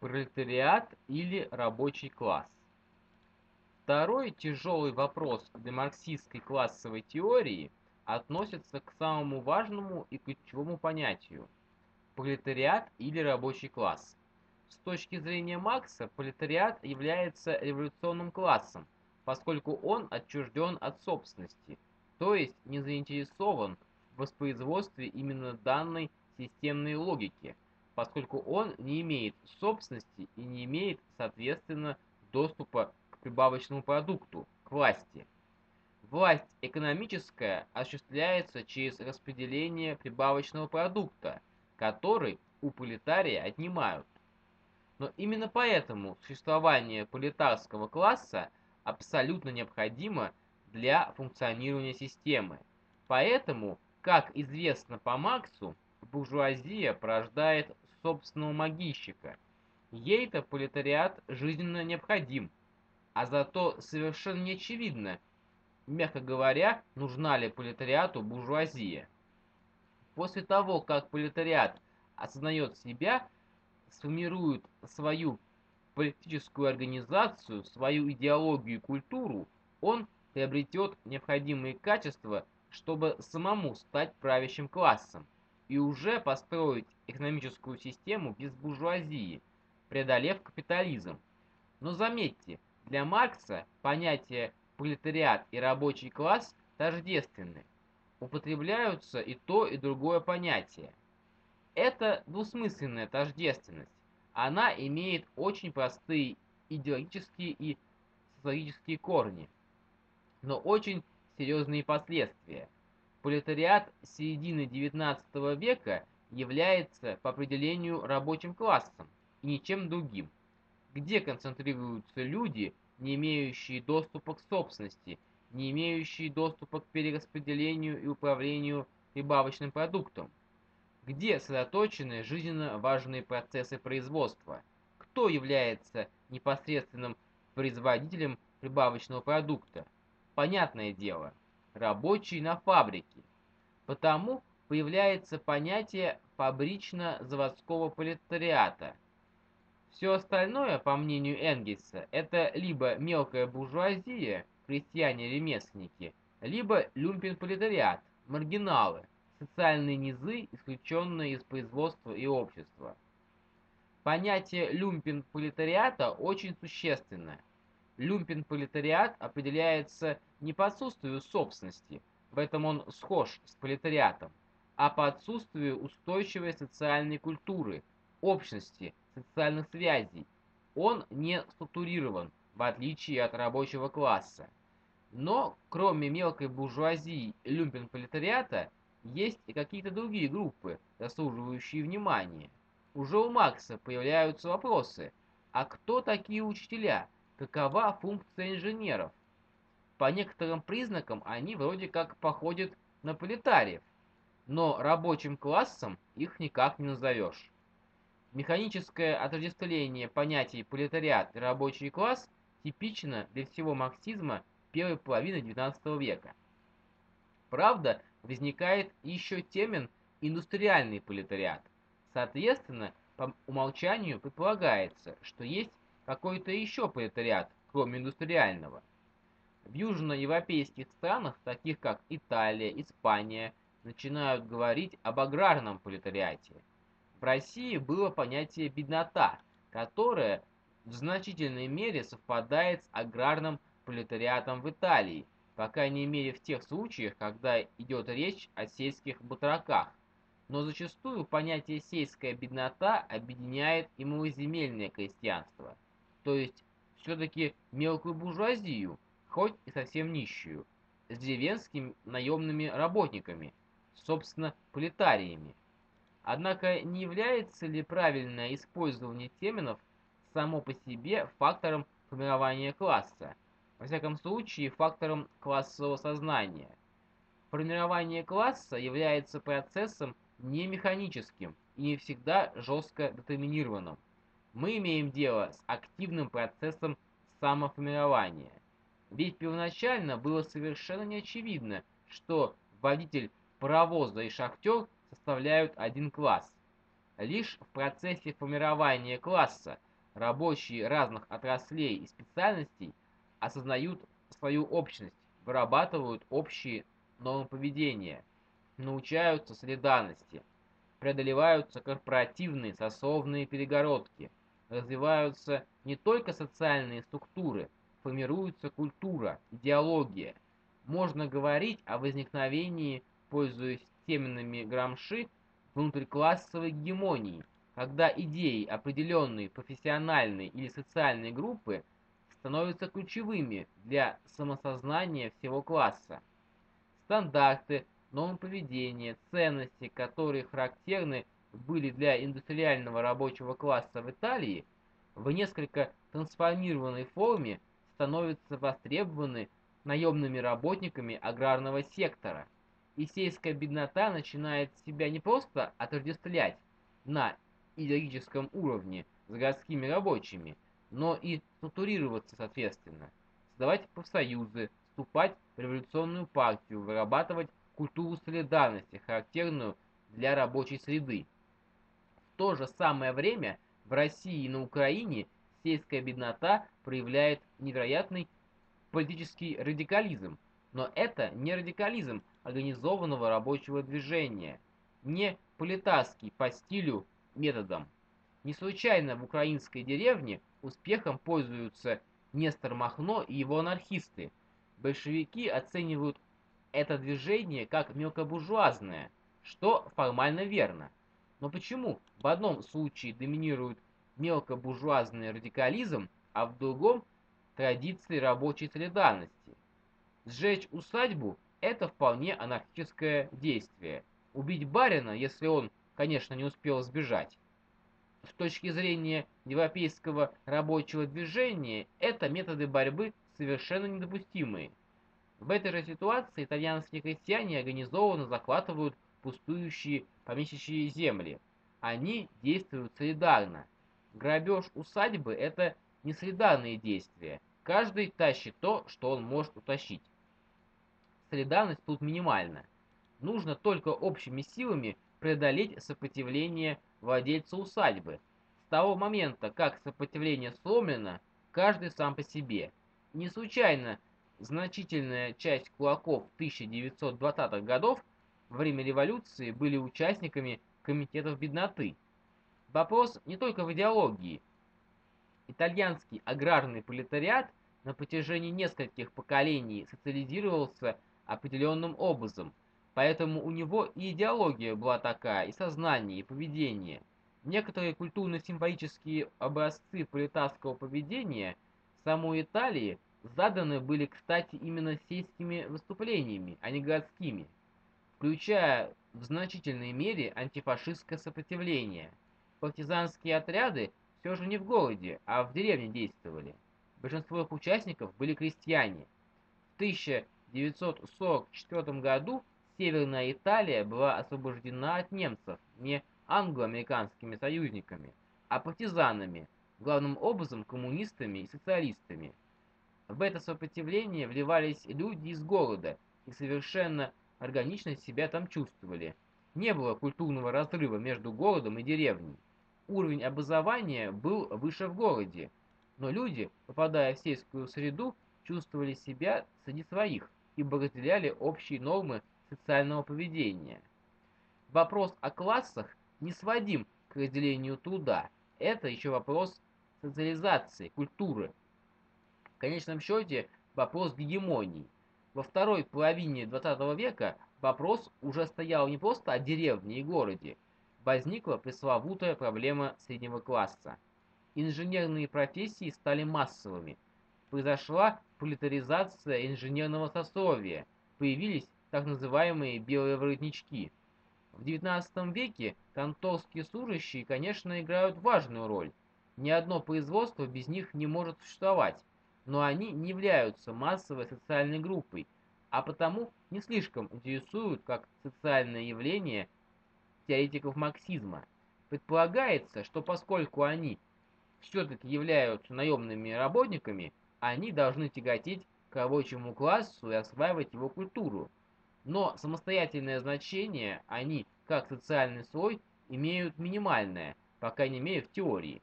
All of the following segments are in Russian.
Пролетариат или рабочий класс? Второй тяжелый вопрос для марксистской классовой теории относится к самому важному и ключевому понятию – пролетариат или рабочий класс. С точки зрения Маркса, пролетариат является революционным классом, поскольку он отчужден от собственности, то есть не заинтересован в воспроизводстве именно данной системной логики – поскольку он не имеет собственности и не имеет, соответственно, доступа к прибавочному продукту, к власти. Власть экономическая осуществляется через распределение прибавочного продукта, который у пролетария отнимают. Но именно поэтому существование пролетарского класса абсолютно необходимо для функционирования системы. Поэтому, как известно по Марксу, буржуазия порождает собственного могильщика. Ей-то пролетариат жизненно необходим, а зато совершенно не очевидно, мягко говоря, нужна ли пролетариату буржуазия. После того, как пролетариат осознает себя, сформирует свою политическую организацию, свою идеологию и культуру, он приобретет необходимые качества, чтобы самому стать правящим классом и уже построить экономическую систему без буржуазии, преодолев капитализм. Но заметьте, для Маркса понятия пролетариат и рабочий класс тождественны. Употребляются и то, и другое понятие. Это двусмысленная тождественность. Она имеет очень простые идеологические и социологические корни, но очень серьезные последствия. Пролетариат середины XIX века – является по определению рабочим классом и ничем другим, где концентрируются люди, не имеющие доступа к собственности, не имеющие доступа к перераспределению и управлению прибавочным продуктом, где сосредоточены жизненно важные процессы производства, кто является непосредственным производителем прибавочного продукта. Понятное дело, рабочий на фабрике. Потому появляется понятие фабрично-заводского пролетариата. Все остальное, по мнению Энгельса, это либо мелкая буржуазия, крестьяне-ремесленники, либо люмпен-пролетариат, маргиналы, социальные низы, исключенные из производства и общества. Понятие люмпен-пролетариата очень существенно. Люмпен-пролетариат определяется не по отсутствию собственности, в этом он схож с пролетариатом, а по отсутствию устойчивой социальной культуры, общности, социальных связей. Он не структурирован, в отличие от рабочего класса. Но, кроме мелкой буржуазии и люмпен-пролетариата, есть и какие-то другие группы, заслуживающие внимания. Уже у Маркса появляются вопросы, а кто такие учителя, какова функция инженеров? По некоторым признакам они вроде как походят на пролетариев, но рабочим классом их никак не назовешь. Механическое отождествление понятий пролетариат и рабочий класс типично для всего марксизма первой половины XIX века. Правда, возникает еще термин «индустриальный пролетариат». Соответственно, по умолчанию предполагается, что есть какой-то еще пролетариат, кроме индустриального. В южноевропейских странах, таких как Италия, Испания, начинают говорить об аграрном пролетариате. В России было понятие «беднота», которое в значительной мере совпадает с аграрным пролетариатом в Италии, по крайней мере в тех случаях, когда идет речь о сельских батраках. Но зачастую понятие «сельская беднота» объединяет и малоземельное крестьянство, то есть все-таки мелкую буржуазию, хоть и совсем нищую, с деревенскими наемными работниками, собственно, пролетариями. Однако не является ли правильное использование терминов само по себе фактором формирования класса, во всяком случае фактором классового сознания? Формирование класса является процессом не механическим и не всегда жестко детерминированным. Мы имеем дело с активным процессом самоформирования. Ведь первоначально было совершенно неочевидно, что водитель паровоза и шахтер составляют один класс. Лишь в процессе формирования класса рабочие разных отраслей и специальностей осознают свою общность, вырабатывают общие нормы поведения, научаются солидарности, преодолеваются корпоративные сословные перегородки, развиваются не только социальные структуры, формируется культура, идеология. Можно говорить о возникновении, пользуясь терминами Грамши, внутриклассовой гегемонии, когда идеи определенной профессиональной или социальной группы становятся ключевыми для самосознания всего класса. Стандарты, нормы поведения, ценности, которые характерны были для индустриального рабочего класса в Италии, в несколько трансформированной форме становятся востребованы наемными работниками аграрного сектора, и сельская беднота начинает себя не просто отождествлять на идеологическом уровне с городскими рабочими, но и структурироваться соответственно, создавать профсоюзы, вступать в революционную партию, вырабатывать культуру солидарности, характерную для рабочей среды. То же самое время в России и на Украине сельская беднота проявляет невероятный политический радикализм, но это не радикализм организованного рабочего движения, не политарский по стилю методом. Не случайно в украинской деревне успехом пользуются Нестор Махно и его анархисты. Большевики оценивают это движение как мелкобуржуазное, что формально верно. Но почему в одном случае доминирует мелкобуржуазный радикализм, а в другом – традиции рабочей солидарности? Сжечь усадьбу – это вполне анархическое действие. Убить барина, если он, конечно, не успел сбежать. С точки зрения европейского рабочего движения, это методы борьбы совершенно недопустимые. В этой же ситуации итальянские крестьяне организованно захватывают пустующие помещичьи земли. Они действуют солидарно. Грабеж усадьбы – это не солидарные действия. Каждый тащит то, что он может утащить. Солидарность тут минимальна. Нужно только общими силами преодолеть сопротивление владельца усадьбы. С того момента, как сопротивление сломлено, каждый сам по себе. Не случайно Значительная часть кулаков 1920-х годов во время революции были участниками комитетов бедноты. Вопрос не только в идеологии. Итальянский аграрный пролетариат на протяжении нескольких поколений социализировался определенным образом, поэтому у него и идеология была такая, и сознание, и поведение. Некоторые культурно-символические образцы пролетарского поведения самой Италии – заданы были, кстати, именно сельскими выступлениями, а не городскими, включая в значительной мере антифашистское сопротивление. Партизанские отряды все же не в городе, а в деревне действовали. Большинство их участников были крестьяне. В 1944 году Северная Италия была освобождена от немцев не англо-американскими союзниками, а партизанами, главным образом коммунистами и социалистами. В это сопротивление вливались люди из города и совершенно органично себя там чувствовали. Не было культурного разрыва между городом и деревней. Уровень образования был выше в городе, но люди, попадая в сельскую среду, чувствовали себя среди своих, ибо разделяли общие нормы социального поведения. Вопрос о классах не сводим к разделению труда. Это еще вопрос социализации, культуры, в конечном счете вопрос гегемонии. Во второй половине 20 века вопрос уже стоял не просто о деревне и городе. Возникла пресловутая проблема среднего класса. Инженерные профессии стали массовыми. Произошла пролетаризация инженерного сословия. Появились так называемые белые воротнички. В XIX веке конторские служащие, конечно, играют важную роль. Ни одно производство без них не может существовать но они не являются массовой социальной группой, а потому не слишком интересуют как социальное явление теоретиков марксизма. Предполагается, что поскольку они все-таки являются наемными работниками, они должны тяготеть к рабочему классу и осваивать его культуру. Но самостоятельное значение они, как социальный слой, имеют минимальное, по крайней мере в теории.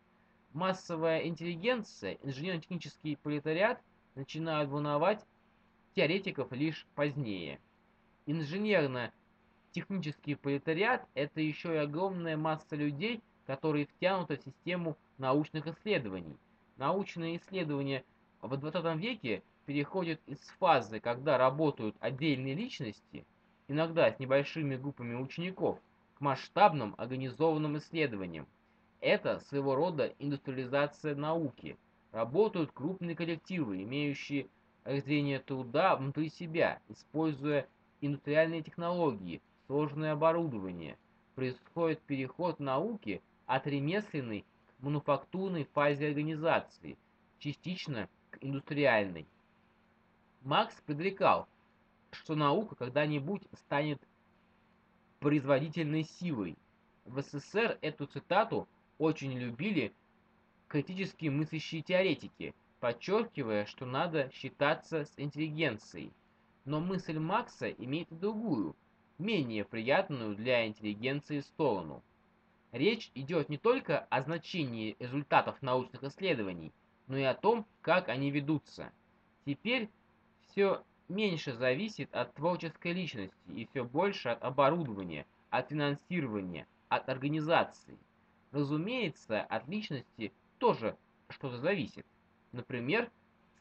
Массовая интеллигенция, инженерно-технический пролетариат начинают волновать теоретиков лишь позднее. Инженерно-технический пролетариат – это еще и огромная масса людей, которые втянуты в систему научных исследований. Научные исследования в 20 веке переходят из фазы, когда работают отдельные личности, иногда с небольшими группами учеников, к масштабным организованным исследованиям. Это своего рода индустриализация науки. Работают крупные коллективы, имеющие разделение труда внутри себя, используя индустриальные технологии, сложное оборудование. Происходит переход науки от ремесленной к мануфактурной фазе организации, частично к индустриальной. Макс предрекал, что наука когда-нибудь станет производительной силой. В СССР эту цитату очень любили критически мыслящие теоретики, подчеркивая, что надо считаться с интеллигенцией. Но мысль Макса имеет и другую, менее приятную для интеллигенции сторону. Речь идет не только о значении результатов научных исследований, но и о том, как они ведутся. Теперь все меньше зависит от творческой личности и все больше от оборудования, от финансирования, от организации. Разумеется, от личности тоже что-то зависит. Например,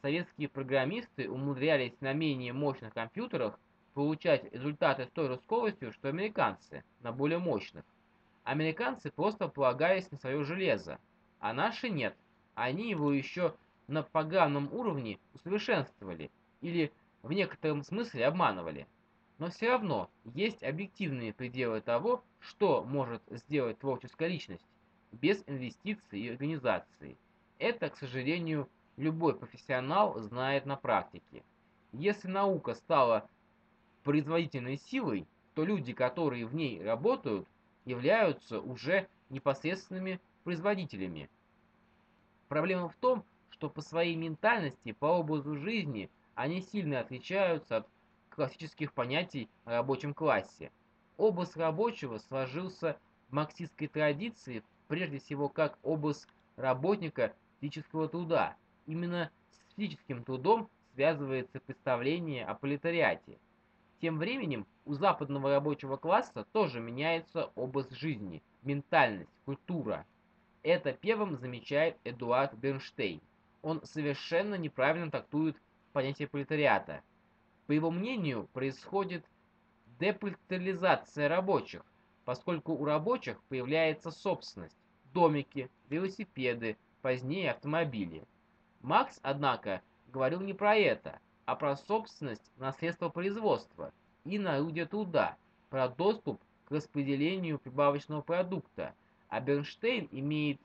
советские программисты умудрялись на менее мощных компьютерах получать результаты с той же скоростью, что американцы, на более мощных. Американцы просто полагались на свое железо, а наши нет. Они его еще на программном уровне усовершенствовали или в некотором смысле обманывали. Но все равно есть объективные пределы того, что может сделать творческая личность без инвестиций и организации. Это, к сожалению, любой профессионал знает на практике. Если наука стала производительной силой, то люди, которые в ней работают, являются уже непосредственными производителями. Проблема в том, что по своей ментальности, по образу жизни они сильно отличаются от классических понятий о рабочем классе. Образ рабочего сложился в марксистской традиции прежде всего как образ работника физического труда. Именно с физическим трудом связывается представление о пролетариате. Тем временем у западного рабочего класса тоже меняется образ жизни, ментальность, культура. Это первым замечает Эдуард Бернштейн. Он совершенно неправильно трактует понятие пролетариата. По его мнению, происходит деполитаризация рабочих, поскольку у рабочих появляется собственность, домики, велосипеды, позднее автомобили. Макс, однако, говорил не про это, а про собственность на средства производства и на орудия труда, про доступ к распределению прибавочного продукта, а Бернштейн имеет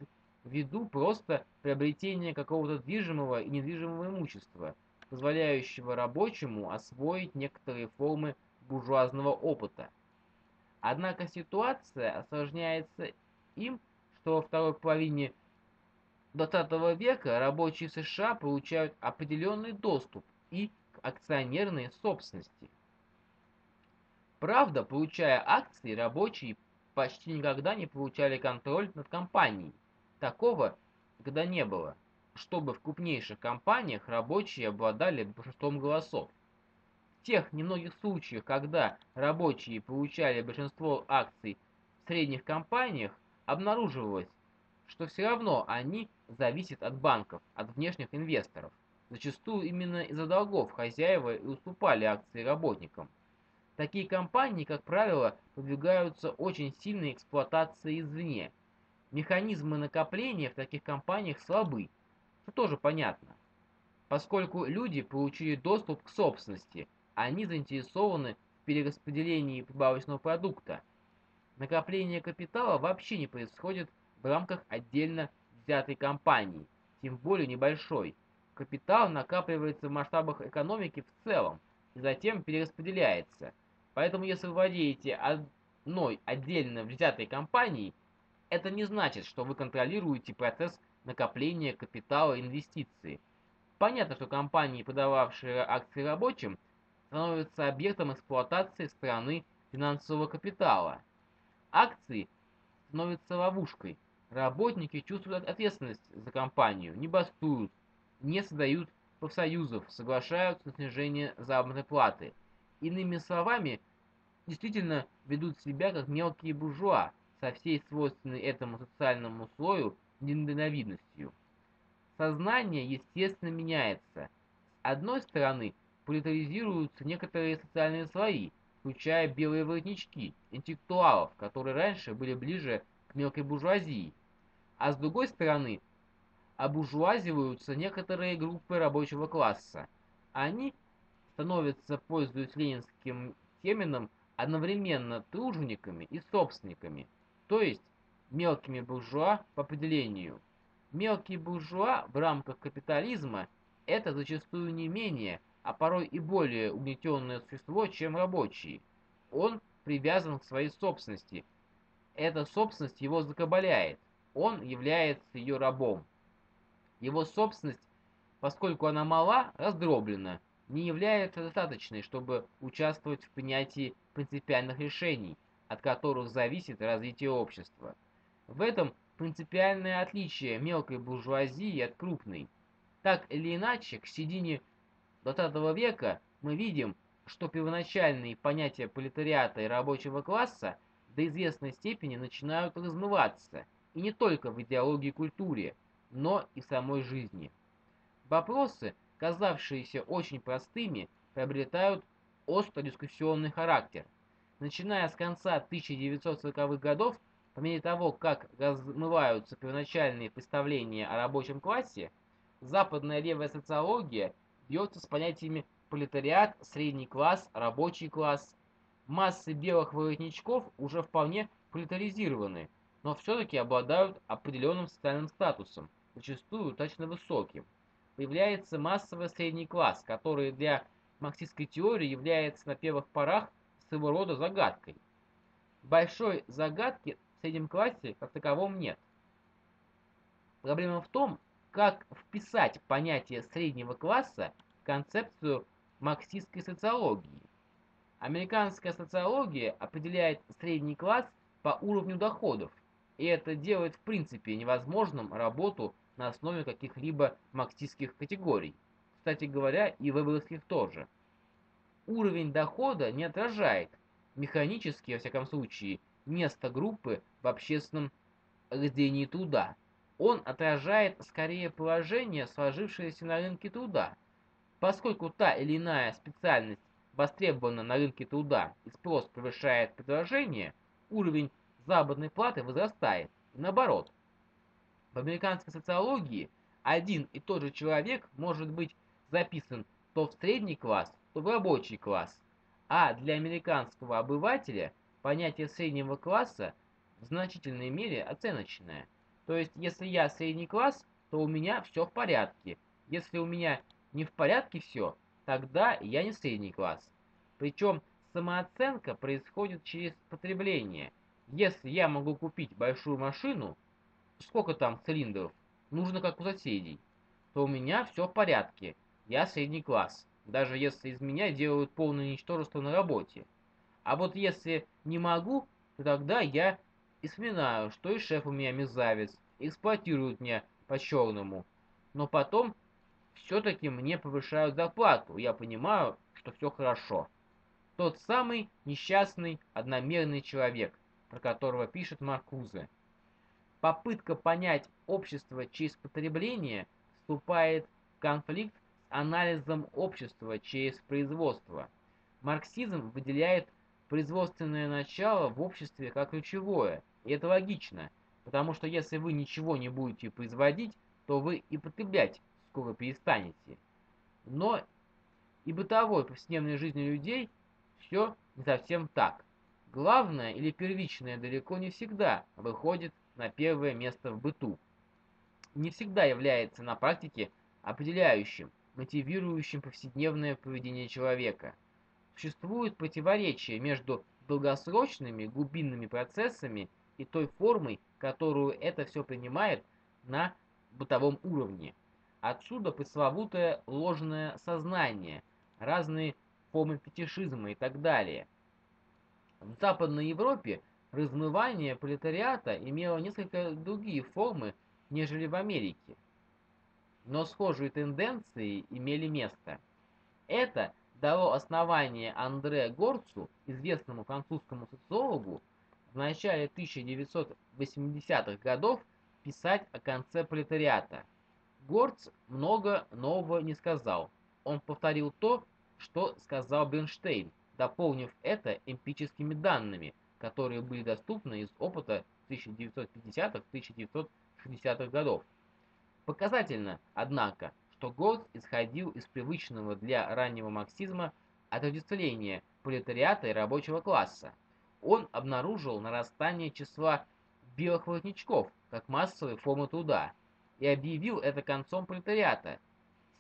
в виду просто приобретение какого-то движимого и недвижимого имущества, позволяющего рабочему освоить некоторые формы буржуазного опыта. Однако ситуация осложняется им, что во второй половине 20 века рабочие США получают определенный доступ и к акционерной собственности. Правда, получая акции, рабочие почти никогда не получали контроль над компанией. Такого никогда не было, чтобы в крупнейших компаниях рабочие обладали большинством голосов. Тех немногих случаях, когда рабочие получали большинство акций в средних компаниях, обнаруживалось, что все равно они зависят от банков, от внешних инвесторов. Зачастую именно из-за долгов хозяева и уступали акции работникам. Такие компании, как правило, подвигаются очень сильной эксплуатации извне. Механизмы накопления в таких компаниях слабы, что тоже понятно. Поскольку люди получили доступ к собственности, они заинтересованы в перераспределении прибавочного продукта. Накопление капитала вообще не происходит в рамках отдельно взятой компании, тем более небольшой. Капитал накапливается в масштабах экономики в целом и затем перераспределяется. Поэтому если вы владеете одной отдельно взятой компанией, это не значит, что вы контролируете процесс накопления капитала и инвестиций. Понятно, что компании, продававшие акции рабочим, становятся объектом эксплуатации стороны финансового капитала – Акции становятся ловушкой, Работники чувствуют ответственность за компанию, не бастуют, не создают профсоюзов, соглашаются на снижение заработной платы. Иными словами, действительно ведут себя как мелкие буржуа, со всей свойственной этому социальному слою недальновидностью. Сознание, естественно, меняется. С одной стороны, политаризируются некоторые социальные слои, включая белые воротнички, интеллектуалов, которые раньше были ближе к мелкой буржуазии. А с другой стороны, обуржуазиваются некоторые группы рабочего класса. Они становятся, пользуясь ленинским термином, одновременно тружениками и собственниками, то есть мелкими буржуа по определению. Мелкий буржуа в рамках капитализма – это зачастую не менее, а порой и более угнетенное существо, чем рабочий. Он привязан к своей собственности. Эта собственность его закабаляет. Он является ее рабом. Его собственность, поскольку она мала, раздроблена, не является достаточной, чтобы участвовать в принятии принципиальных решений, от которых зависит развитие общества. В этом принципиальное отличие мелкой буржуазии от крупной. Так или иначе, к середине XX века мы видим, что первоначальные понятия пролетариата и рабочего класса до известной степени начинают размываться, и не только в идеологии и культуре, но и в самой жизни. Вопросы, казавшиеся очень простыми, приобретают остро-дискуссионный характер. Начиная с конца 1940-х годов, по мере того, как размываются первоначальные представления о рабочем классе, западная левая социология бьется с понятиями пролетариат, средний класс, рабочий класс. Массы белых воротничков уже вполне пролетаризированы, но все-таки обладают определенным социальным статусом, зачастую достаточно высоким. Появляется массовый средний класс, который для марксистской теории является на первых порах своего рода загадкой. Большой загадки в среднем классе как таковом нет. Проблема в том, как вписать понятие среднего класса в концепцию марксистской социологии. Американская социология определяет средний класс по уровню доходов, и это делает в принципе невозможным работу на основе каких-либо марксистских категорий. Кстати говоря, и выборских тоже. Уровень дохода не отражает, механически, во всяком случае, место группы в общественном разделении труда. Он отражает скорее положение, сложившееся на рынке труда. Поскольку та или иная специальность востребована на рынке труда и спрос превышает предложение, уровень заработной платы возрастает. И наоборот. В американской социологии один и тот же человек может быть записан то в средний класс, то в рабочий класс. А для американского обывателя понятие среднего класса в значительной мере оценочное. То есть, если я средний класс, то у меня все в порядке. Если у меня не в порядке все, тогда я не средний класс. Причем самооценка происходит через потребление – если я могу купить большую машину, сколько там цилиндров, нужно как у соседей, то у меня все в порядке, я средний класс, даже если из меня делают полное ничтожество на работе. А вот если не могу, то тогда я и вспоминаю, что и шеф у меня мерзавец, эксплуатирует меня по-черному. Но потом все-таки мне повышают зарплату, я понимаю, что все хорошо. Тот самый несчастный, одномерный человек, про которого пишет Маркузе. Попытка понять общество через потребление вступает в конфликт с анализом общества через производство. Марксизм выделяет производственное начало в обществе как ключевое, и это логично, потому что если вы ничего не будете производить, то вы и потреблять скоро перестанете. Но и бытовой повседневной жизни людей все не совсем так. Главное или первичное далеко не всегда выходит на первое место в быту. Не всегда является на практике определяющим, мотивирующим повседневное поведение человека. Существует противоречие между долгосрочными глубинными процессами и той формой, которую это все принимает на бытовом уровне. Отсюда пресловутое ложное сознание, разные формы фетишизма и так далее – в Западной Европе Размывание пролетариата имело несколько другие формы, нежели в Америке. Но схожие тенденции имели место. Это дало основание Андре Горцу, известному французскому социологу, в начале 1980-х годов писать о конце пролетариата. Горц много нового не сказал. Он повторил то, что сказал Бернштейн, дополнив это эмпирическими данными, которые были доступны из опыта 1950-1960-х годов. Показательно, однако, что Голдс исходил из привычного для раннего марксизма отождествления пролетариата и рабочего класса. Он обнаружил нарастание числа белых воротничков как массовой формы труда и объявил это концом пролетариата.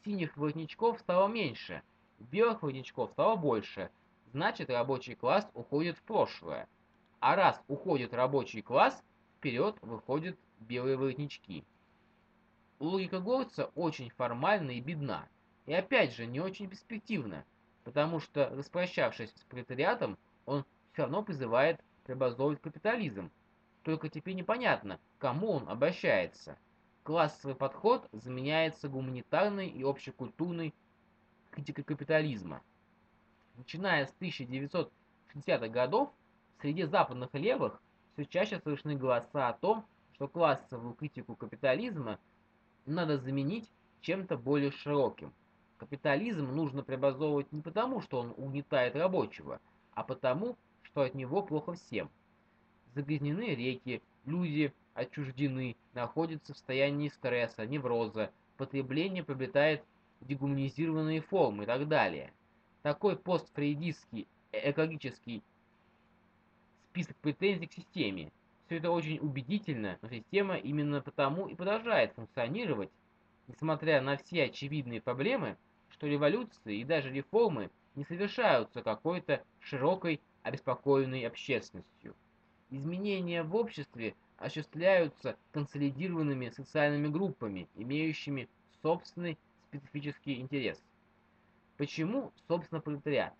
Синих воротничков стало меньше, белых воротничков стало больше, значит рабочий класс уходит в прошлое. А раз уходит рабочий класс, вперед выходят белые воротнички. Логика Горца очень формальна и бедна, и опять же не очень перспективна, потому что, распрощавшись с пролетариатом, он все равно призывает преобразовывать капитализм. Только теперь непонятно, кому он обращается. Классовый подход заменяется гуманитарной и общекультурной критикой капитализма. Начиная с 1960-х годов, Среди западных левых все чаще слышны голоса о том, что классовую критику капитализма надо заменить чем-то более широким. Капитализм нужно преобразовывать не потому, что он угнетает рабочего, а потому, что от него плохо всем. Загрязнены реки, люди отчуждены, находятся в состоянии стресса, невроза, потребление приобретает дегуманизированные формы и так далее. Такой постфрейдистский экологический список претензий к системе. Все это очень убедительно, но система именно потому и продолжает функционировать, несмотря на все очевидные проблемы, что революции и даже реформы не совершаются какой-то широкой обеспокоенной общественностью. Изменения в обществе осуществляются консолидированными социальными группами, имеющими собственный специфический интерес. Почему, собственно, пролетариат?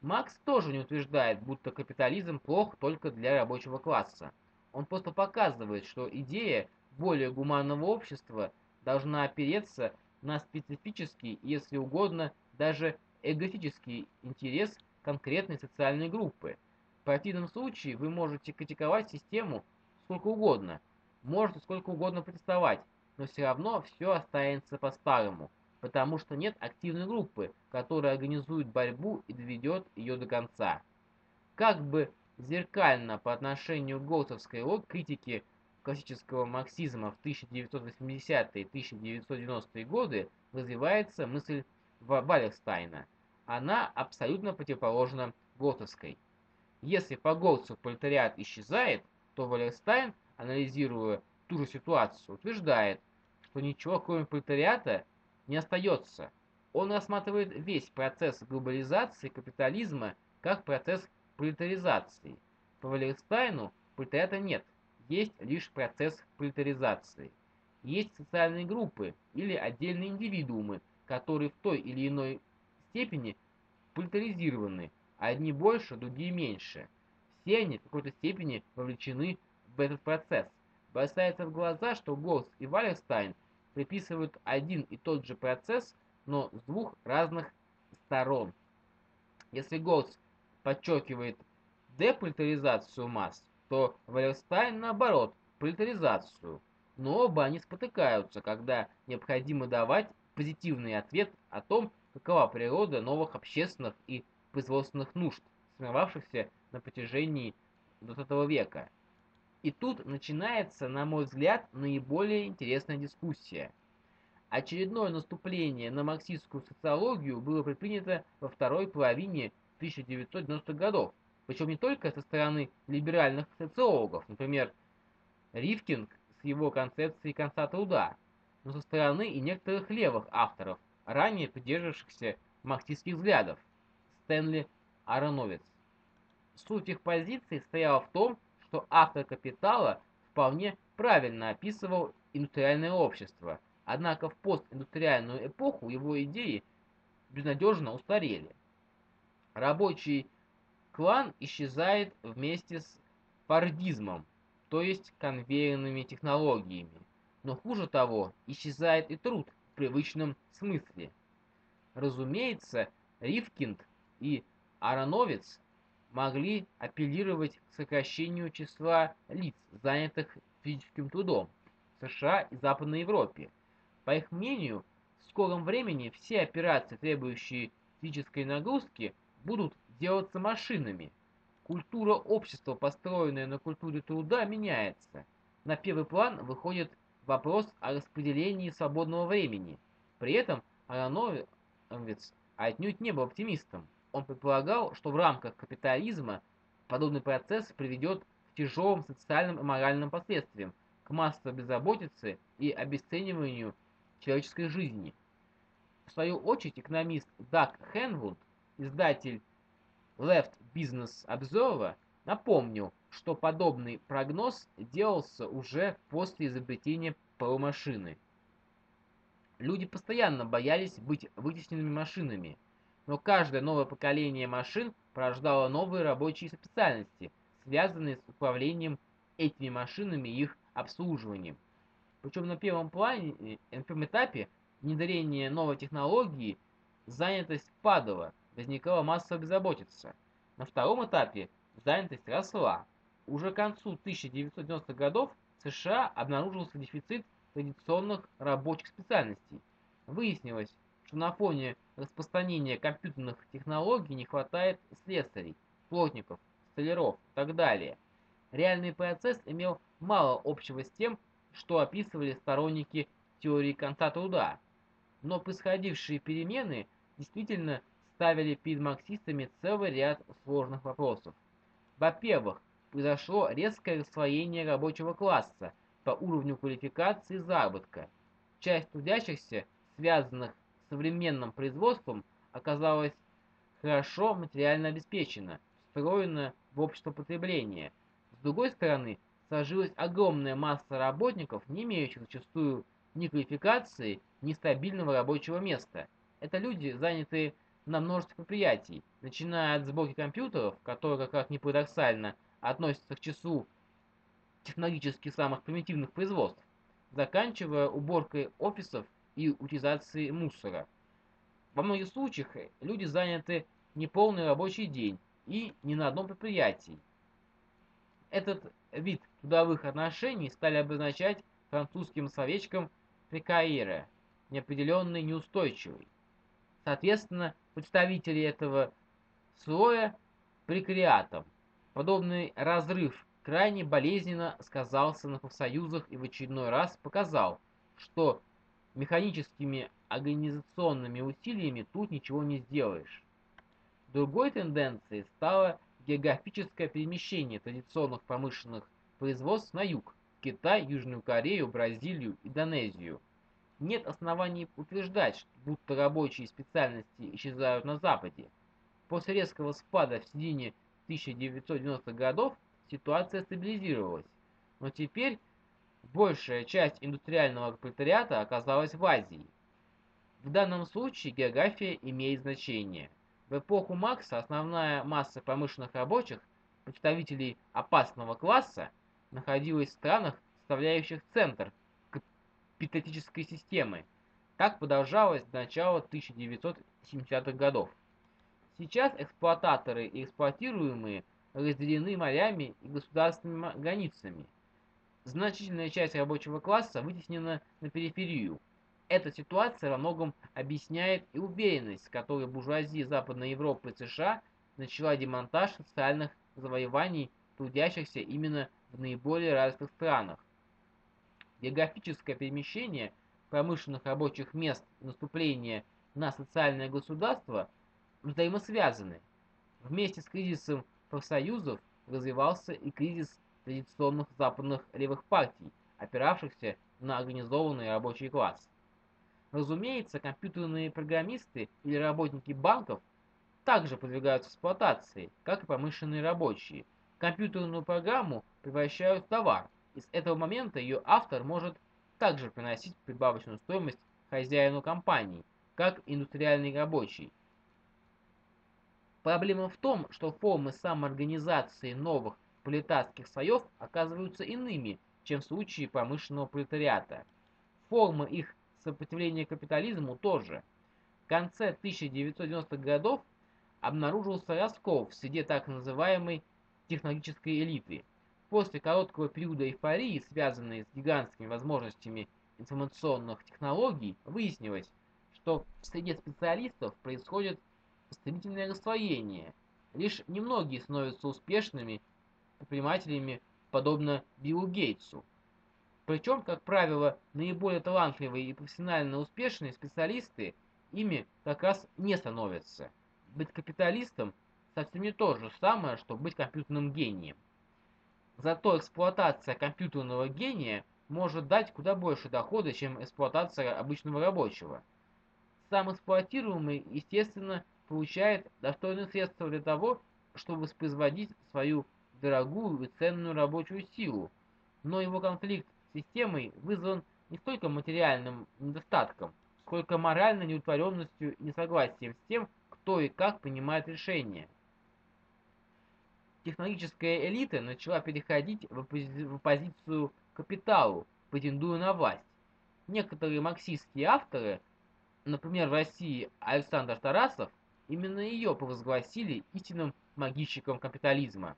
Макс тоже не утверждает, будто капитализм плох только для рабочего класса. Он просто показывает, что идея более гуманного общества должна опереться на специфический, если угодно, даже эгоистический интерес конкретной социальной группы. В противном случае вы можете критиковать систему сколько угодно, можете сколько угодно протестовать, но все равно все останется по-старому – потому что нет активной группы, которая организует борьбу и доведет ее до конца. Как бы зеркально по отношению к Голцовской критике классического марксизма в 1980-е и 1990-е годы развивается мысль Валерстайна. Она абсолютно противоположна Голцовской. Если по Голцу пролетариат исчезает, то Валерстайн, анализируя ту же ситуацию, утверждает, что ничего кроме пролетариата не остается. Он рассматривает весь процесс глобализации капитализма как процесс пролетаризации. По Валерстайну пролетариата нет, есть лишь процесс пролетаризации. Есть социальные группы или отдельные индивидуумы, которые в той или иной степени пролетаризированы, одни больше, другие меньше. Все они в какой-то степени вовлечены в этот процесс. Бросается в глаза, что Горц и Валлерстайн – описывают один и тот же процесс, но с двух разных сторон. Если Горц подчеркивает депролетаризацию масс, то Валлерстайн наоборот, пролетаризацию. Но оба они спотыкаются, когда необходимо давать позитивный ответ о том, какова природа новых общественных и производственных нужд, сформировавшихся на протяжении 20 века. И тут начинается, на мой взгляд, наиболее интересная дискуссия. Очередное наступление на марксистскую социологию было предпринято во второй половине 1990-х годов, причем не только со стороны либеральных социологов, например, Ривкинг с его концепцией конца труда, но со стороны и некоторых левых авторов, ранее придерживавшихся марксистских взглядов, Стэнли Ароновец. Суть их позиций стояла в том, что автор «Капитала» вполне правильно описывал индустриальное общество, однако в постиндустриальную эпоху его идеи безнадежно устарели. Рабочий клан исчезает вместе с фордизмом, то есть конвейерными технологиями. Но хуже того, исчезает и труд привычном смысле. Разумеется, Ривкинд и Ароновец могли апеллировать к сокращению числа лиц, занятых физическим трудом в США и Западной Европе. По их мнению, в скором времени все операции, требующие физической нагрузки, будут делаться машинами. Культура общества, построенная на культуре труда, меняется. На первый план выходит вопрос о распределении свободного времени. При этом Ароновец отнюдь не был оптимистом. Он предполагал, что в рамках капитализма подобный процесс приведет к тяжелым социальным и моральным последствиям, к массовой безработице и обесцениванию человеческой жизни. В свою очередь экономист Даг Хенвуд, издатель Left Business Observer, напомнил, что подобный прогноз делался уже после изобретения паромашины. Люди постоянно боялись быть вытесненными машинами – но каждое новое поколение машин порождало новые рабочие специальности, связанные с управлением этими машинами и их обслуживанием. Причем на первом плане, на первом этапе внедрения новой технологии занятость падала, возникала массовая безработица. На втором этапе занятость росла. Уже к концу 1990-х годов в США обнаружился дефицит традиционных рабочих специальностей. Выяснилось, что на фоне распространения компьютерных технологий не хватает слесарей, плотников, столяров и так далее. Реальный процесс имел мало общего с тем, что описывали сторонники теории конца труда, но происходившие перемены действительно ставили перед марксистами целый ряд сложных вопросов. Во-первых, произошло резкое рассвоение рабочего класса по уровню квалификации и заработка. Часть трудящихся, связанных современным производством оказалась хорошо материально обеспечена, встроена в общество потребления. С другой стороны, сложилась огромная масса работников, не имеющих зачастую ни квалификации, ни стабильного рабочего места. Это люди, занятые на множестве предприятий, начиная от сборки компьютеров, которые, как ни парадоксально, относятся к числу технологически самых примитивных производств, заканчивая уборкой офисов и утилизации мусора. Во многих случаях люди заняты не полный рабочий день и не на одном предприятии. Этот вид трудовых отношений стали обозначать французским словечком «прекаире» – неопределенный, неустойчивый. Соответственно, представители этого слоя – прекреатом. Подобный разрыв крайне болезненно сказался на профсоюзах и в очередной раз показал, что механическими организационными усилиями тут ничего не сделаешь. Другой тенденцией стало географическое перемещение традиционных промышленных производств на юг, Китай, Южную Корею, Бразилию, Индонезию. Нет оснований утверждать, будто рабочие специальности исчезают на Западе. После резкого спада в середине 1990-х годов ситуация стабилизировалась, но теперь Большая часть индустриального пролетариата оказалась в Азии. В данном случае география имеет значение. В эпоху Макса основная масса промышленных рабочих, представителей опасного класса, находилась в странах, составляющих центр капиталистической системы. Так продолжалось до начала 1970-х годов. Сейчас эксплуататоры и эксплуатируемые разделены морями и государственными границами – значительная часть рабочего класса вытеснена на периферию. Эта ситуация во многом объясняет и уверенность, с которой буржуазия Западной Европы и США начала демонтаж социальных завоеваний трудящихся именно в наиболее развитых странах. Географическое перемещение промышленных рабочих мест и наступление на социальное государство взаимосвязаны. Вместе с кризисом профсоюзов развивался и кризис традиционных западных левых партий, опиравшихся на организованный рабочий класс. Разумеется, компьютерные программисты или работники банков также подвергаются эксплуатации, как и промышленные рабочие. Компьютерную программу превращают в товар, и с этого момента ее автор может также приносить прибавочную стоимость хозяину компании, как индустриальный рабочий. Проблема в том, что формы самоорганизации новых пролетарских слоев оказываются иными, чем в случае промышленного пролетариата. Форма их сопротивления капитализму тоже. В конце 1990-х годов обнаружился раскол в среде так называемой технологической элиты. После короткого периода эйфории, связанной с гигантскими возможностями информационных технологий, выяснилось, что в среде специалистов происходит стремительное расслоение. Лишь немногие становятся успешными предпринимателями, подобно Биллу Гейтсу. Причем, как правило, наиболее талантливые и профессионально успешные специалисты ими как раз не становятся. Быть капиталистом совсем не то же самое, что быть компьютерным гением. Зато эксплуатация компьютерного гения может дать куда больше дохода, чем эксплуатация обычного рабочего. Сам эксплуатируемый, естественно, получает достойные средства для того, чтобы воспроизводить свою дорогую и ценную рабочую силу, но его конфликт системой вызван не столько материальным недостатком, сколько моральной неудовлетворенностью и несогласием с тем, кто и как принимает решения. Технологическая элита начала переходить в оппозицию капиталу, претендуя на власть. Некоторые марксистские авторы, например, в России Александр Тарасов, именно ее провозгласили истинным магическом капитализма.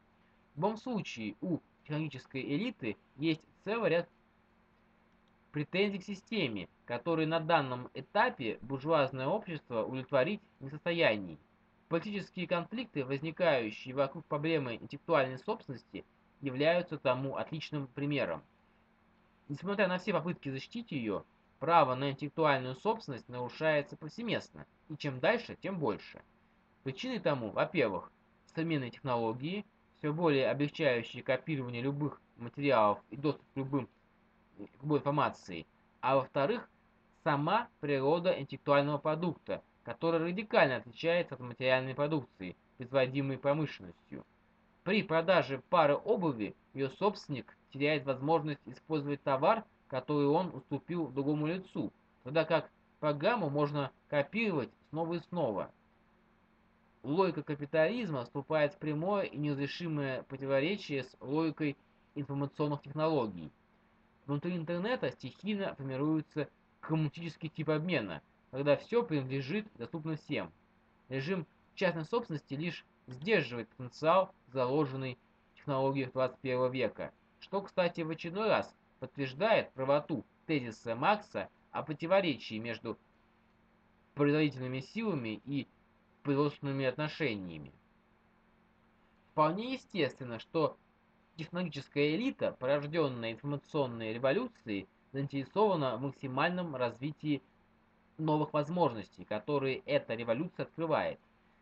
В любом случае, у технологической элиты есть целый ряд претензий к системе, которые на данном этапе буржуазное общество удовлетворить не в состоянии. Политические конфликты, возникающие вокруг проблемы интеллектуальной собственности, являются тому отличным примером. Несмотря на все попытки защитить ее, право на интеллектуальную собственность нарушается повсеместно, и чем дальше, тем больше. Причиной тому, во-первых, современные технологии, все более облегчающие копирование любых материалов и доступ к любым к любой информации, а во-вторых, сама природа интеллектуального продукта, который радикально отличается от материальной продукции, производимой промышленностью. При продаже пары обуви ее собственник теряет возможность использовать товар, который он уступил другому лицу, тогда как программу можно копировать снова и снова. Логика капитализма вступает в прямое и неразрешимое противоречие с логикой информационных технологий. Внутри интернета стихийно формируется коммунистический тип обмена, когда все принадлежит доступно всем. Режим частной собственности лишь сдерживает потенциал, заложенный в технологиях 21 века, что, кстати, в очередной раз подтверждает правоту тезиса Маркса о противоречии между производительными силами и производственными отношениями. Вполне естественно, что технологическая элита, порожденная информационной революцией, заинтересована в максимальном развитии новых возможностей, которые эта революция открывает.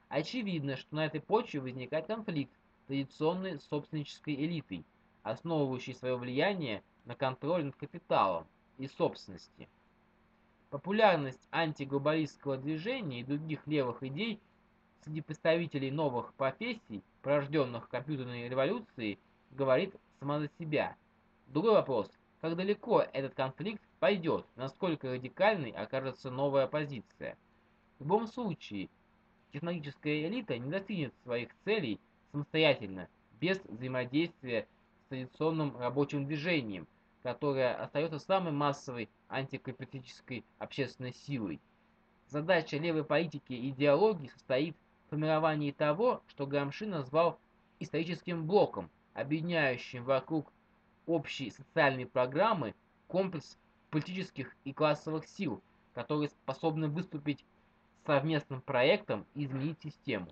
Очевидно, что на этой почве возникает конфликт с традиционной собственнической элитой, основывающей свое влияние на контроль над капиталом и собственности. Популярность антиглобалистского движения и других левых идей среди представителей новых профессий, порожденных компьютерной революцией, говорит сама за себя. Другой вопрос, как далеко этот конфликт пойдет, насколько радикальной окажется новая позиция. В любом случае, технологическая элита не достигнет своих целей самостоятельно, без взаимодействия с традиционным рабочим движением, которое остается самой массовой антикапиталистической общественной силой. Задача левой политики и идеологии состоит в формировании того, что Грамши назвал историческим блоком, объединяющим вокруг общей социальной программы комплекс политических и классовых сил, которые способны выступить совместным проектом и изменить систему.